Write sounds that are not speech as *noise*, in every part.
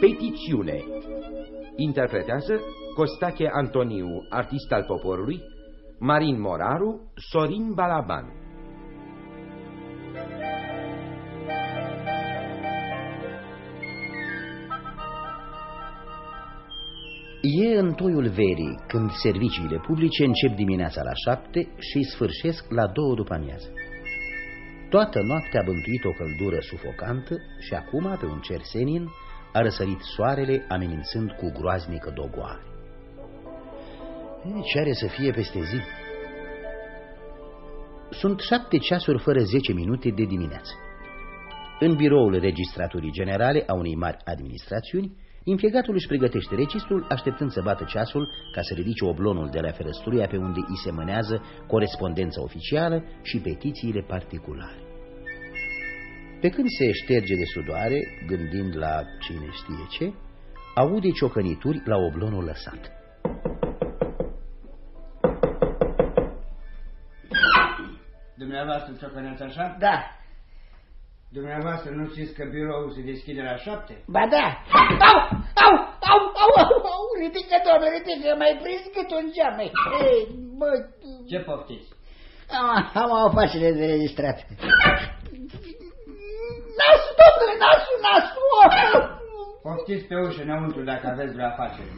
Petițiune Interpretează Costache Antoniu, artist al poporului, Marin Moraru, Sorin Balaban. E în toiul verii, când serviciile publice încep dimineața la șapte și sfârșesc la două după amiază. Toată noaptea a bântuit o căldură sufocantă și acum, pe un cer senin, a răsărit soarele amenințând cu groaznică dogoare. Ce are să fie peste zi? Sunt șapte ceasuri fără zece minute de dimineață. În biroul registraturii generale a unei mari administrațiuni, Infiegatul își pregătește registrul, așteptând să bată ceasul ca să ridice oblonul de la ferăstruia pe unde îi se mânează corespondența oficială și petițiile particulare. Pe când se șterge de sudoare, gândind la cine știe ce, aude ciocănituri la oblonul lăsat. Dumneavoastră ciocăneați așa? Da. Dumneavoastră nu știți că biroul se deschide la șapte? Ba da. Au, au, au, au, au, au, ridică, doamne, ridică, mai prins cât un geam. Ei, bă, Ce poftiți? am, am o afacere de registrat. Nasul, domnule, nasul, nasul! Poftiți pe ușă înăuntru dacă aveți vreo afacere.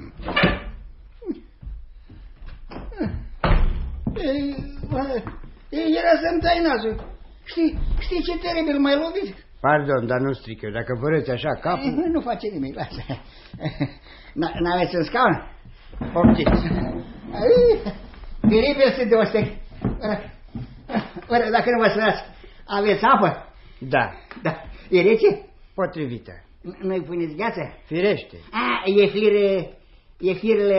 Ei, bă, ei, era să-mi tai nasul. Știi, știi ce teribil m-ai lovit? Pardon, dar nu stric eu. Dacă vă așa capul... Eh, Nu face nimic, lasă. N-aveți un scaun? Poftiți. Ai, Teribil sunt de oste. Oare, dacă nu vă sărați, aveți apă? Da, Da. E rece? Potrivită. Nu-i puneți gheață? Firește. A, e fire... E firele...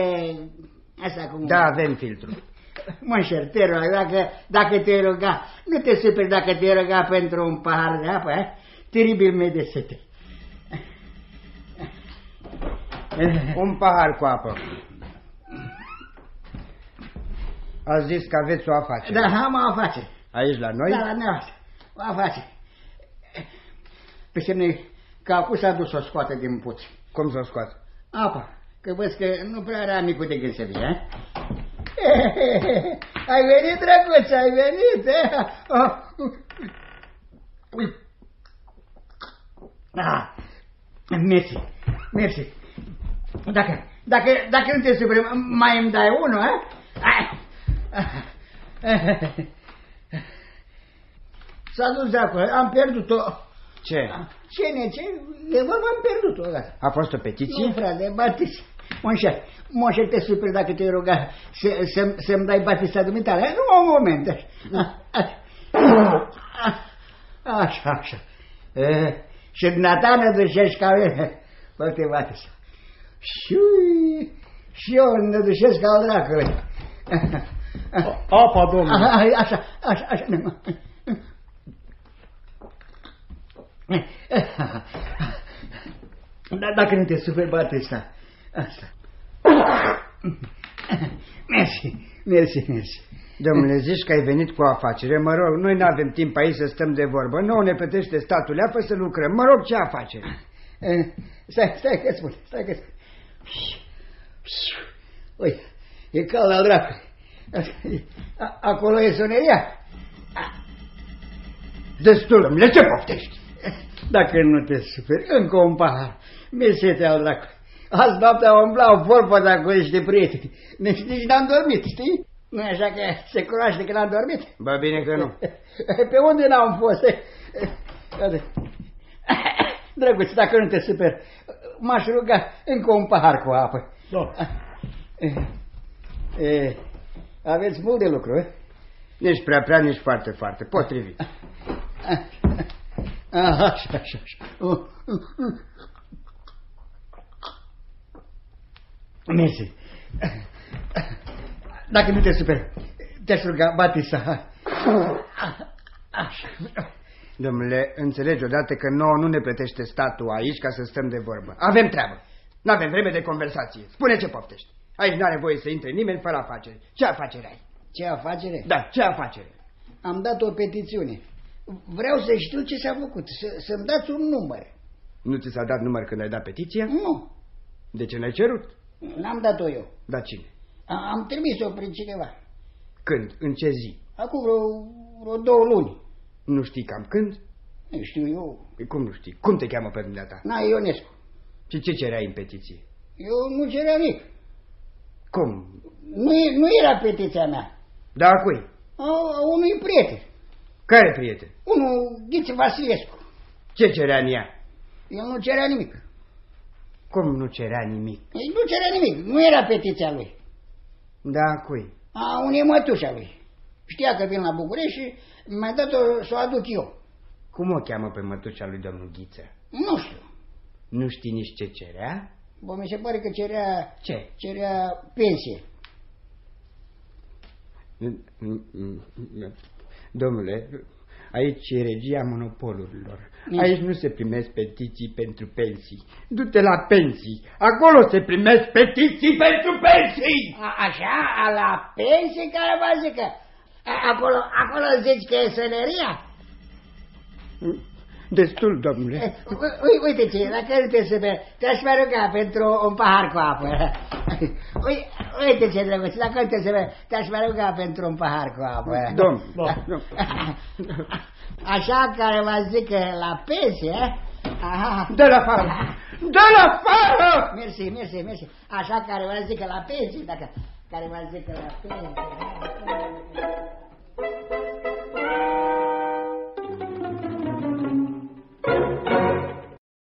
Asta cum... Da, avem filtru. *laughs* Mă te rog, dacă, dacă te ruga, nu te superi dacă te ruga pentru un pahar de apă, eh? Teribil mi de sete. *laughs* Un pahar cu apă. Ați zis că aveți o afacere. Da, am o afacere. Aici la noi? Da, la neoasă. O afacere. Pe semne că acum s-a dus o scoate din puț. Cum să o scoată? Apa, că văd că nu prea era micul de gând să fie, eh? *laughs* Ai venit, drăguț, ai venit, eh? *laughs* Oh. Ah, mersi, mersi. Dacă, dacă, dacă nu te superi, mai îmi dai unul, eh? Ai. *laughs* S-a dus de acolo, am pierdut-o. Ce? Ce ne, ce? E vorba, am pierdut-o, gata. A fost o Nu, petiție? frate, Batis. Monșer, Monșer, te super dacă te ruga să, să, să-mi dai Batista dumitale. Nu, un moment. Așa, așa. E, și dumneata ne ducești ca mine. Pălte Batista. Și, și eu ne ducesc ca o dracului. Apa, domnule. Așa, așa, așa, așa. Dar dacă nu te suferi, Batista. Asta. Mersi, mersi, mersi. Domnule, zici că ai venit cu o afacere, mă rog, noi nu avem timp aici să stăm de vorbă, nu ne plătește statul, ia să lucrăm, mă rog, ce afacere? Eh, Stai, stai că spun, stai că spun. Uite, e cald al dracului. A- Acolo e soneria. Destul, domnule, ce poftești? Dacă nu te superi, încă un pahar. Mi-e sete al dracului. Azi noaptea umblau vorbă de acolo niște prieteni. Nici, nici n-am dormit, știi? nu așa că se cunoaște că n-am dormit? Bă, bine că nu. *laughs* Pe unde n-am fost? Iată. Drăguț, dacă nu te super, m-aș ruga încă un pahar cu apă. Da. E, aveți mult de lucru, eh? Nici prea prea, nici foarte, foarte, potrivit. Aha, așa, așa, așa. Mersi. Dacă nu te super, te-aș ruga, Batista. Așa. Domnule, înțelegi odată că nouă nu ne plătește statul aici ca să stăm de vorbă. Avem treabă. Nu avem vreme de conversație. Spune ce poftești. Aici nu are voie să intre nimeni fără afacere. Ce afacere ai? Ce afacere? Da, ce afacere? Am dat o petițiune. Vreau să știu ce s-a făcut, să, să-mi dați un număr. Nu ți s-a dat număr când ai dat petiția? Nu, De ce n-ai cerut? n-am dat-o eu. Da cine? A- Am trimis-o prin cineva. Când? În ce zi? Acum vreo, vreo două luni. Nu știi cam când? Nu știu eu. Păi Cum nu știi? Cum te cheamă pe dumneata? Na, Ionescu. Și ce cereai în petiție? Eu nu ceream nimic. Cum? Nu, e- nu era petiția mea. Da, a cui? A, a unui prieten. Care prieten? Unul, Ghiță Vasilescu. Ce cerea în ea? El nu cerea nimic. Cum nu cerea nimic? El nu cerea nimic. Nu era petiția lui. Da, a cui? A unei mătușa lui. Știa că vin la București și mi-a dat-o să o aduc eu. Cum o cheamă pe mătușa lui domnul Ghiță? Nu știu. Nu știi nici ce cerea? Bă, mi se pare că cerea, Ce? cerea pensie. Domnule, aici e regia monopolurilor. Nici- Aici nu se primesc petiții pentru pensii. Du-te la pensii. Acolo se primesc petiții pentru pensii. A, așa, a la pensie care vă zică. A, acolo, acolo zici că e sănăria? Destul, domnule. Ui- Uite ce, dacă nu te să te-aș mai ruga pentru un pahar cu apă. *laughs* Ui- Uite ce drăguț, dacă nu te să te-aș mai ruga pentru un pahar cu apă. Domn, *laughs* Da. domn. Așa care vă zică la pensie, aha. Dă la afară! Dă la afară! Mersi, mersi, mersi. Așa care vă zică la pensie, dacă care vă zică la pensie.